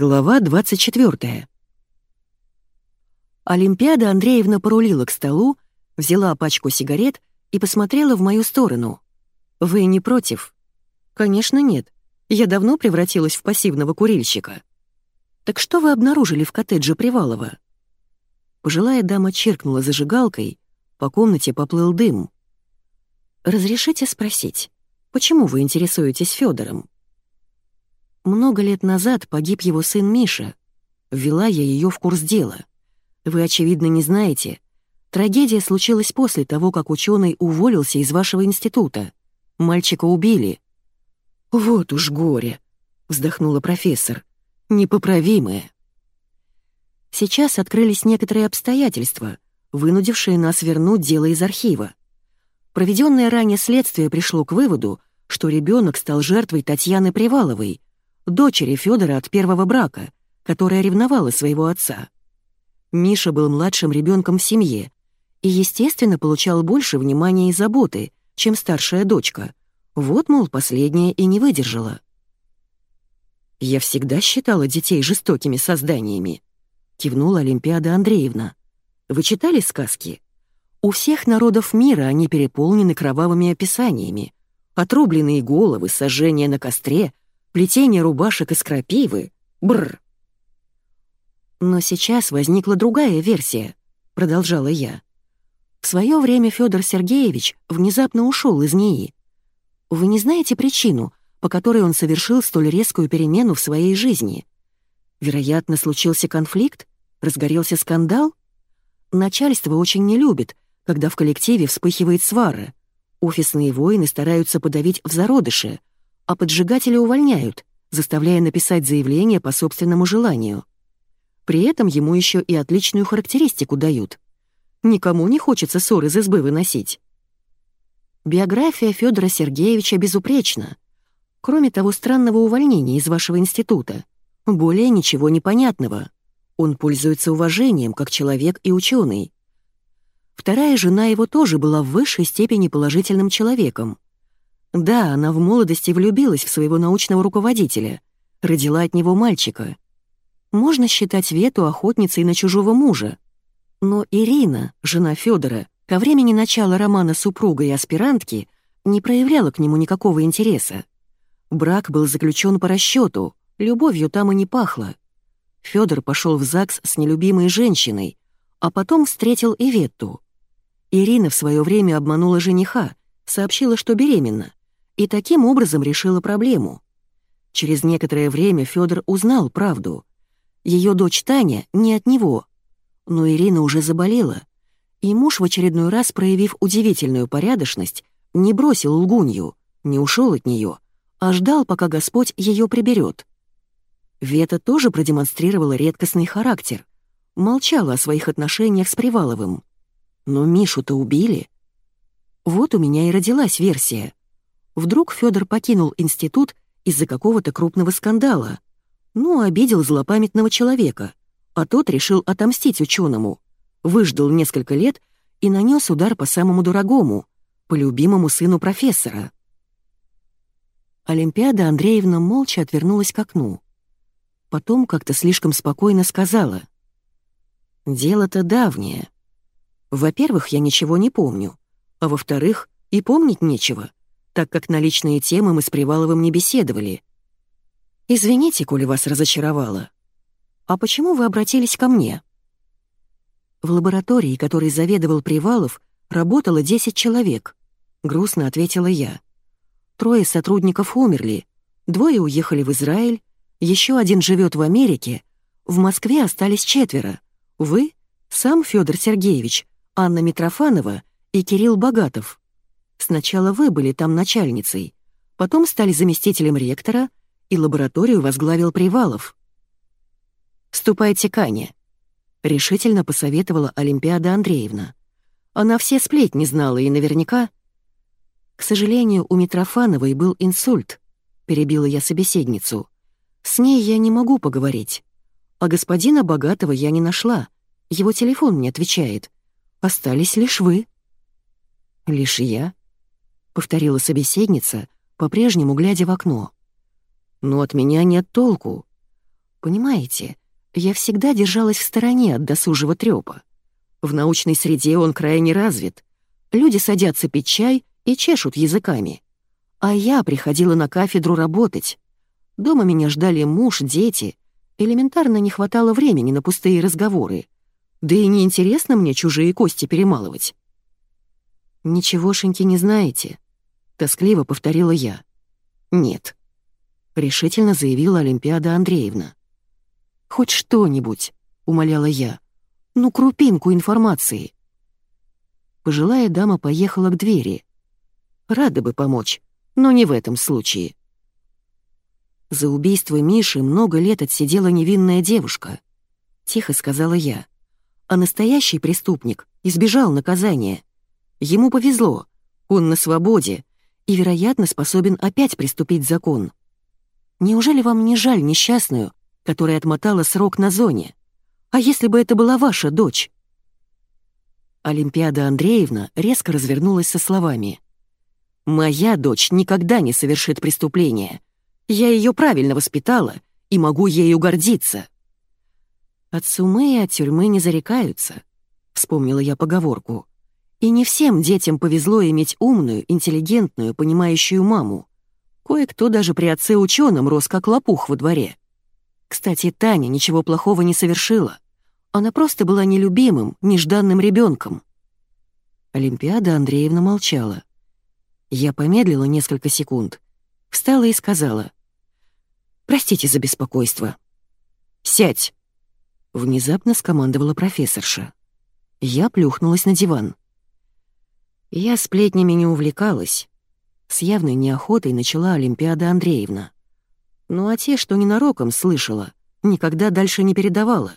Глава 24. Олимпиада Андреевна порулила к столу, взяла пачку сигарет и посмотрела в мою сторону. «Вы не против?» «Конечно нет. Я давно превратилась в пассивного курильщика». «Так что вы обнаружили в коттедже Привалова?» Пожилая дама чиркнула зажигалкой, по комнате поплыл дым. «Разрешите спросить, почему вы интересуетесь Федором? Много лет назад погиб его сын Миша. Ввела я ее в курс дела. Вы, очевидно, не знаете. Трагедия случилась после того, как ученый уволился из вашего института. Мальчика убили. «Вот уж горе», — вздохнула профессор. «Непоправимое». Сейчас открылись некоторые обстоятельства, вынудившие нас вернуть дело из архива. Проведенное ранее следствие пришло к выводу, что ребенок стал жертвой Татьяны Приваловой, дочери Федора от первого брака, которая ревновала своего отца. Миша был младшим ребенком в семье и, естественно, получал больше внимания и заботы, чем старшая дочка. Вот, мол, последняя и не выдержала. «Я всегда считала детей жестокими созданиями», — кивнула Олимпиада Андреевна. «Вы читали сказки? У всех народов мира они переполнены кровавыми описаниями. Отрубленные головы, сожжение на костре, плетение рубашек из крапивы. Бррр. Но сейчас возникла другая версия, продолжала я. В свое время Федор Сергеевич внезапно ушел из НИИ. Вы не знаете причину, по которой он совершил столь резкую перемену в своей жизни? Вероятно, случился конфликт, разгорелся скандал? Начальство очень не любит, когда в коллективе вспыхивает свара. Офисные воины стараются подавить в зародыше, а поджигателя увольняют, заставляя написать заявление по собственному желанию. При этом ему еще и отличную характеристику дают. Никому не хочется ссор из избы выносить. Биография Федора Сергеевича безупречна. Кроме того странного увольнения из вашего института, более ничего непонятного. Он пользуется уважением как человек и ученый. Вторая жена его тоже была в высшей степени положительным человеком. Да, она в молодости влюбилась в своего научного руководителя, родила от него мальчика. Можно считать Вету охотницей на чужого мужа. Но Ирина, жена Федора, ко времени начала романа супруга и аспирантки не проявляла к нему никакого интереса. Брак был заключен по расчету, любовью там и не пахло. Федор пошел в ЗАГС с нелюбимой женщиной, а потом встретил Иветту. Ирина в свое время обманула жениха, сообщила, что беременна и таким образом решила проблему. Через некоторое время Федор узнал правду. Ее дочь Таня не от него. Но Ирина уже заболела, и муж в очередной раз, проявив удивительную порядочность, не бросил лгунью, не ушел от нее, а ждал, пока Господь ее приберет. Вета тоже продемонстрировала редкостный характер, молчала о своих отношениях с Приваловым. Но Мишу-то убили. Вот у меня и родилась версия. Вдруг Федор покинул институт из-за какого-то крупного скандала. Ну, обидел злопамятного человека, а тот решил отомстить ученому. Выждал несколько лет и нанес удар по самому дорогому, по любимому сыну профессора. Олимпиада Андреевна молча отвернулась к окну. Потом как-то слишком спокойно сказала. «Дело-то давнее. Во-первых, я ничего не помню, а во-вторых, и помнить нечего так как на личные темы мы с Приваловым не беседовали. Извините, коли вас разочаровало. А почему вы обратились ко мне? В лаборатории, которой заведовал Привалов, работало 10 человек. Грустно ответила я. Трое сотрудников умерли, двое уехали в Израиль, еще один живет в Америке, в Москве остались четверо. Вы, сам Федор Сергеевич, Анна Митрофанова и Кирилл Богатов. Сначала вы были там начальницей, потом стали заместителем ректора, и лабораторию возглавил Привалов. «Ступайте к Ане», — решительно посоветовала Олимпиада Андреевна. Она все сплетни знала и наверняка... «К сожалению, у Митрофановой был инсульт», — перебила я собеседницу. «С ней я не могу поговорить. А господина Богатого я не нашла. Его телефон не отвечает. Остались лишь вы». «Лишь я?» Повторила собеседница, по-прежнему глядя в окно. «Но от меня нет толку. Понимаете, я всегда держалась в стороне от досужего трёпа. В научной среде он крайне развит. Люди садятся пить чай и чешут языками. А я приходила на кафедру работать. Дома меня ждали муж, дети. Элементарно не хватало времени на пустые разговоры. Да и неинтересно мне чужие кости перемалывать. «Ничегошеньки не знаете?» — тоскливо повторила я. «Нет», — решительно заявила Олимпиада Андреевна. «Хоть что-нибудь», — умоляла я. «Ну, крупинку информации». Пожилая дама поехала к двери. Рада бы помочь, но не в этом случае. За убийство Миши много лет отсидела невинная девушка. Тихо сказала я. А настоящий преступник избежал наказания. Ему повезло, он на свободе и, вероятно, способен опять приступить закон. Неужели вам не жаль несчастную, которая отмотала срок на зоне? А если бы это была ваша дочь?» Олимпиада Андреевна резко развернулась со словами. «Моя дочь никогда не совершит преступления. Я ее правильно воспитала и могу ею гордиться». «От сумы и от тюрьмы не зарекаются», — вспомнила я поговорку. И не всем детям повезло иметь умную, интеллигентную, понимающую маму. Кое-кто даже при отце ученым рос как лопух во дворе. Кстати, Таня ничего плохого не совершила. Она просто была нелюбимым, нежданным ребенком. Олимпиада Андреевна молчала. Я помедлила несколько секунд, встала и сказала. «Простите за беспокойство». «Сядь!» — внезапно скомандовала профессорша. Я плюхнулась на диван. Я сплетнями не увлекалась. С явной неохотой начала Олимпиада Андреевна. Ну а те, что ненароком слышала, никогда дальше не передавала.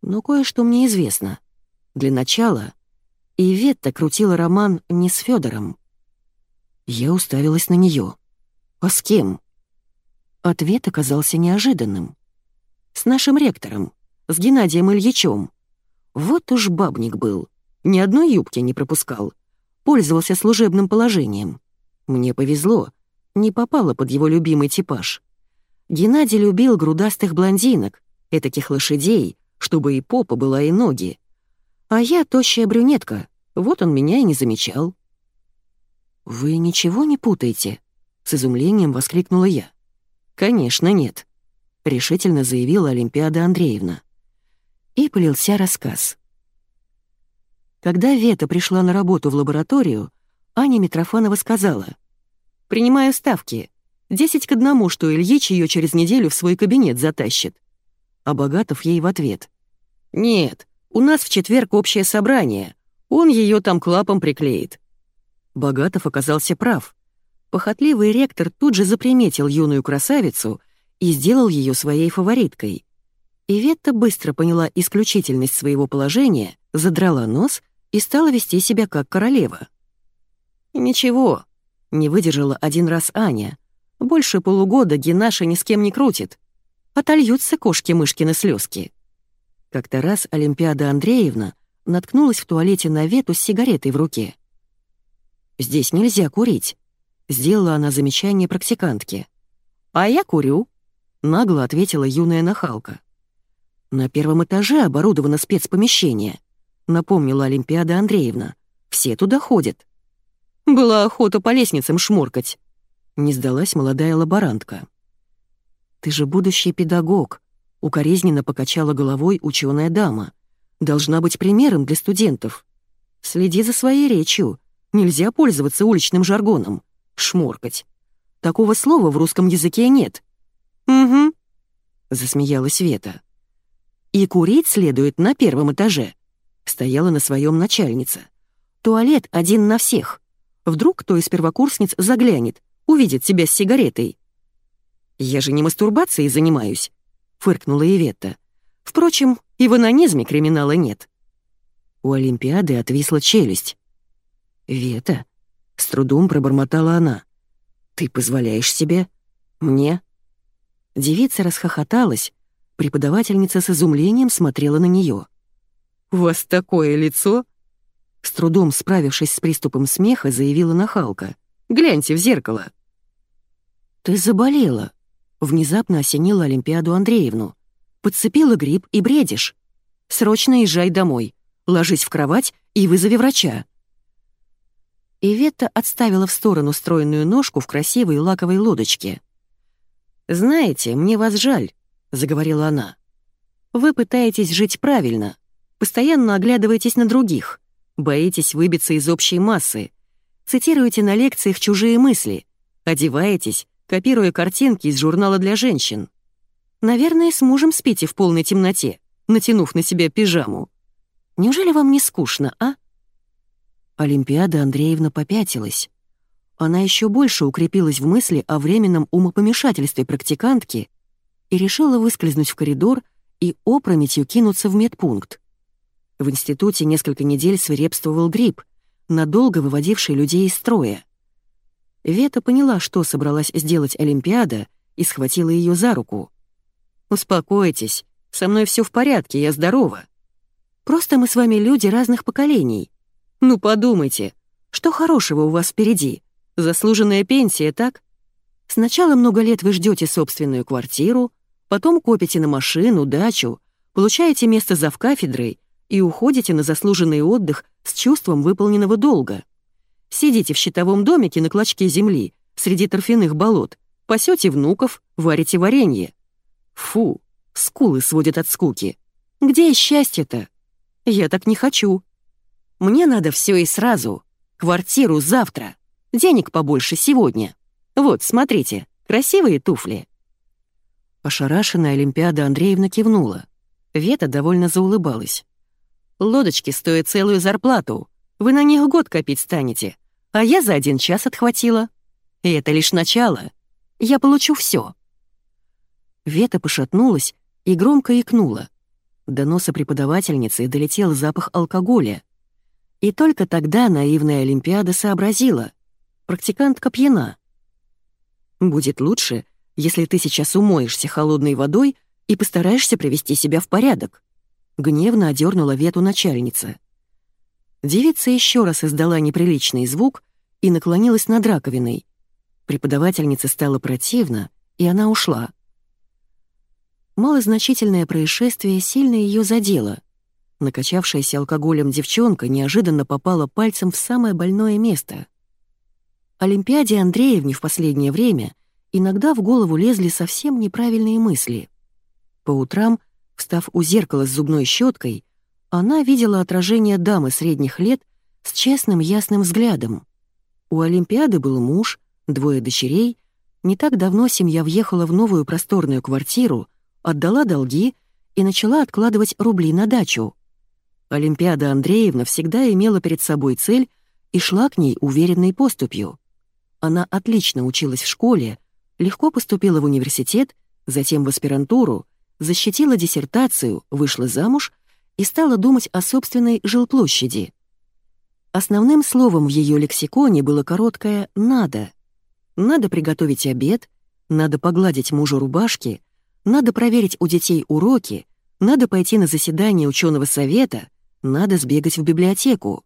Но кое-что мне известно. Для начала Иветта крутила роман не с Федором. Я уставилась на нее. А с кем? Ответ оказался неожиданным. С нашим ректором, с Геннадием Ильичем. Вот уж бабник был. Ни одной юбки не пропускал пользовался служебным положением. Мне повезло, не попала под его любимый типаж. Геннадий любил грудастых блондинок, этаких лошадей, чтобы и попа была, и ноги. А я тощая брюнетка, вот он меня и не замечал. «Вы ничего не путаете?» — с изумлением воскликнула я. «Конечно нет», — решительно заявила Олимпиада Андреевна. И полился рассказ. Когда Вета пришла на работу в лабораторию, Аня Митрофанова сказала, «Принимаю ставки. Десять к одному, что Ильич ее через неделю в свой кабинет затащит». А Богатов ей в ответ, «Нет, у нас в четверг общее собрание. Он ее там клапом приклеит». Богатов оказался прав. Похотливый ректор тут же заприметил юную красавицу и сделал ее своей фавориткой. И Ветта быстро поняла исключительность своего положения, задрала нос и стала вести себя как королева. «Ничего», — не выдержала один раз Аня. «Больше полугода Генаша ни с кем не крутит. Отольются кошки-мышкины слезки». Как-то раз Олимпиада Андреевна наткнулась в туалете на вету с сигаретой в руке. «Здесь нельзя курить», — сделала она замечание практикантке. «А я курю», — нагло ответила юная нахалка. «На первом этаже оборудовано спецпомещение напомнила Олимпиада Андреевна. «Все туда ходят». «Была охота по лестницам шморкать», — не сдалась молодая лаборантка. «Ты же будущий педагог», — укоризненно покачала головой ученая дама. «Должна быть примером для студентов. Следи за своей речью. Нельзя пользоваться уличным жаргоном. Шморкать. Такого слова в русском языке нет». «Угу», — засмеялась Вета. «И курить следует на первом этаже», Стояла на своем начальница. «Туалет один на всех. Вдруг кто из первокурсниц заглянет, увидит тебя с сигаретой». «Я же не мастурбацией занимаюсь», — фыркнула Иветта. «Впрочем, и в анонизме криминала нет». У Олимпиады отвисла челюсть. «Вета», — с трудом пробормотала она, — «ты позволяешь себе? Мне?» Девица расхохоталась, преподавательница с изумлением смотрела на нее. «У вас такое лицо!» С трудом справившись с приступом смеха, заявила нахалка. «Гляньте в зеркало!» «Ты заболела!» Внезапно осенила Олимпиаду Андреевну. «Подцепила грипп и бредишь. Срочно езжай домой, ложись в кровать и вызови врача». Иветта отставила в сторону стройную ножку в красивой лаковой лодочке. «Знаете, мне вас жаль», — заговорила она. «Вы пытаетесь жить правильно, постоянно оглядываетесь на других, боитесь выбиться из общей массы, цитируете на лекциях чужие мысли, одеваетесь, копируя картинки из журнала для женщин. Наверное, с мужем спите в полной темноте, натянув на себя пижаму. Неужели вам не скучно, а?» Олимпиада Андреевна попятилась. Она еще больше укрепилась в мысли о временном умопомешательстве практикантки и решила выскользнуть в коридор и опрометью кинуться в медпункт. В институте несколько недель свирепствовал грипп, надолго выводивший людей из строя. Вета поняла, что собралась сделать Олимпиада, и схватила ее за руку. «Успокойтесь, со мной все в порядке, я здорова. Просто мы с вами люди разных поколений. Ну подумайте, что хорошего у вас впереди? Заслуженная пенсия, так? Сначала много лет вы ждете собственную квартиру, потом копите на машину, дачу, получаете место завкафедрой и уходите на заслуженный отдых с чувством выполненного долга. Сидите в щитовом домике на клочке земли среди торфяных болот, пасете внуков, варите варенье. Фу, скулы сводят от скуки. Где счастье-то? Я так не хочу. Мне надо все и сразу. Квартиру завтра. Денег побольше сегодня. Вот, смотрите, красивые туфли». Ошарашенная Олимпиада Андреевна кивнула. Вета довольно заулыбалась. «Лодочки стоят целую зарплату. Вы на них год копить станете. А я за один час отхватила. И это лишь начало. Я получу все. Вета пошатнулась и громко икнула. До носа преподавательницы долетел запах алкоголя. И только тогда наивная Олимпиада сообразила. Практикантка пьяна. Будет лучше, если ты сейчас умоешься холодной водой и постараешься привести себя в порядок. Гневно одернула вету начальница. Девица еще раз издала неприличный звук и наклонилась над раковиной. Преподавательнице стало противно, и она ушла. Малозначительное происшествие сильно ее задело — Накачавшаяся алкоголем девчонка неожиданно попала пальцем в самое больное место. Олимпиаде Андреевне в последнее время иногда в голову лезли совсем неправильные мысли. По утрам, встав у зеркала с зубной щеткой, она видела отражение дамы средних лет с честным ясным взглядом. У Олимпиады был муж, двое дочерей, не так давно семья въехала в новую просторную квартиру, отдала долги и начала откладывать рубли на дачу. Олимпиада Андреевна всегда имела перед собой цель и шла к ней уверенной поступью. Она отлично училась в школе, легко поступила в университет, затем в аспирантуру, защитила диссертацию, вышла замуж и стала думать о собственной жилплощади. Основным словом в ее лексиконе было короткое «надо». Надо приготовить обед, надо погладить мужу рубашки, надо проверить у детей уроки, надо пойти на заседание ученого совета — надо сбегать в библиотеку.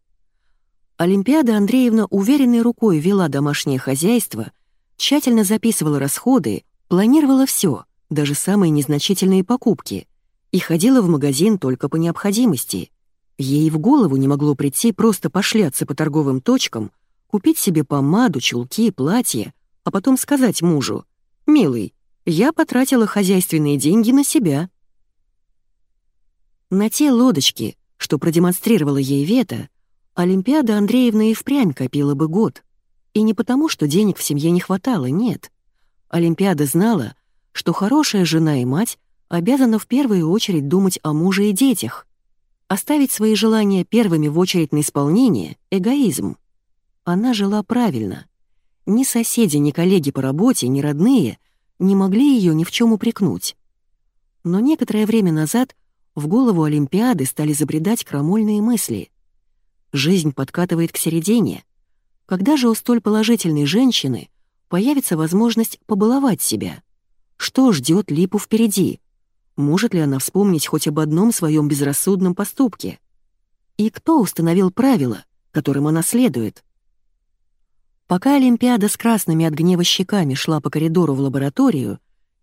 Олимпиада Андреевна уверенной рукой вела домашнее хозяйство, тщательно записывала расходы, планировала все, даже самые незначительные покупки, и ходила в магазин только по необходимости. Ей в голову не могло прийти просто пошляться по торговым точкам, купить себе помаду, чулки, платье, а потом сказать мужу «Милый, я потратила хозяйственные деньги на себя». На те лодочки, что продемонстрировала ей Вета, Олимпиада Андреевна и впрямь копила бы год. И не потому, что денег в семье не хватало, нет. Олимпиада знала, что хорошая жена и мать обязана в первую очередь думать о муже и детях. Оставить свои желания первыми в очередь на исполнение — эгоизм. Она жила правильно. Ни соседи, ни коллеги по работе, ни родные не могли ее ни в чем упрекнуть. Но некоторое время назад в голову Олимпиады стали забредать крамольные мысли. Жизнь подкатывает к середине. Когда же у столь положительной женщины появится возможность побаловать себя? Что ждет Липу впереди? Может ли она вспомнить хоть об одном своем безрассудном поступке? И кто установил правила, которым она следует? Пока Олимпиада с красными от гнева щеками шла по коридору в лабораторию,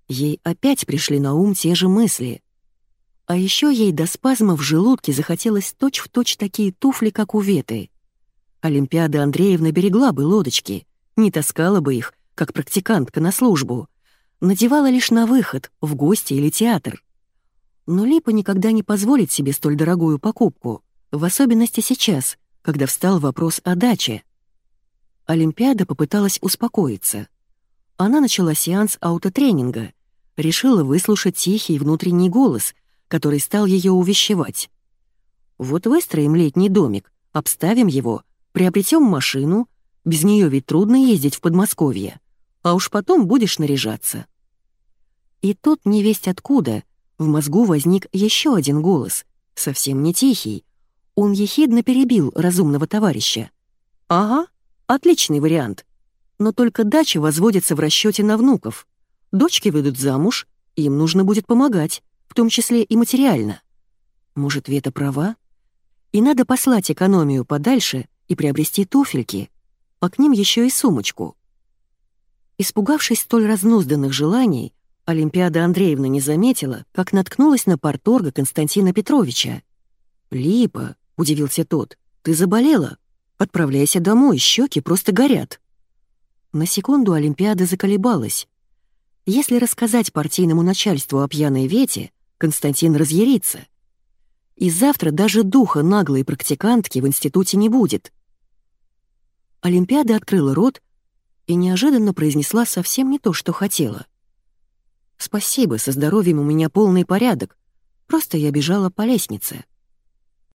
Ей опять пришли на ум те же мысли. А еще ей до спазма в желудке захотелось точь-в-точь точь такие туфли, как у Веты. Олимпиада Андреевна берегла бы лодочки, не таскала бы их, как практикантка на службу. Надевала лишь на выход, в гости или театр. Но Липа никогда не позволит себе столь дорогую покупку, в особенности сейчас, когда встал вопрос о даче. Олимпиада попыталась успокоиться. Она начала сеанс аутотренинга, решила выслушать тихий внутренний голос, который стал ее увещевать. «Вот выстроим летний домик, обставим его, приобретем машину, без нее ведь трудно ездить в Подмосковье, а уж потом будешь наряжаться». И тут, невесть откуда, в мозгу возник еще один голос, совсем не тихий. Он ехидно перебил разумного товарища. «Ага, отличный вариант. Но только дача возводится в расчете на внуков. Дочки выйдут замуж, им нужно будет помогать, в том числе и материально. Может, Вета права? И надо послать экономию подальше и приобрести туфельки, а к ним еще и сумочку. Испугавшись столь разнузданных желаний, Олимпиада Андреевна не заметила, как наткнулась на порторга Константина Петровича. «Липа», — удивился тот, — «ты заболела? Отправляйся домой, щеки просто горят». На секунду Олимпиада заколебалась. Если рассказать партийному начальству о пьяной Вете, Константин разъярится. И завтра даже духа наглой практикантки в институте не будет. Олимпиада открыла рот и неожиданно произнесла совсем не то, что хотела. «Спасибо, со здоровьем у меня полный порядок. Просто я бежала по лестнице».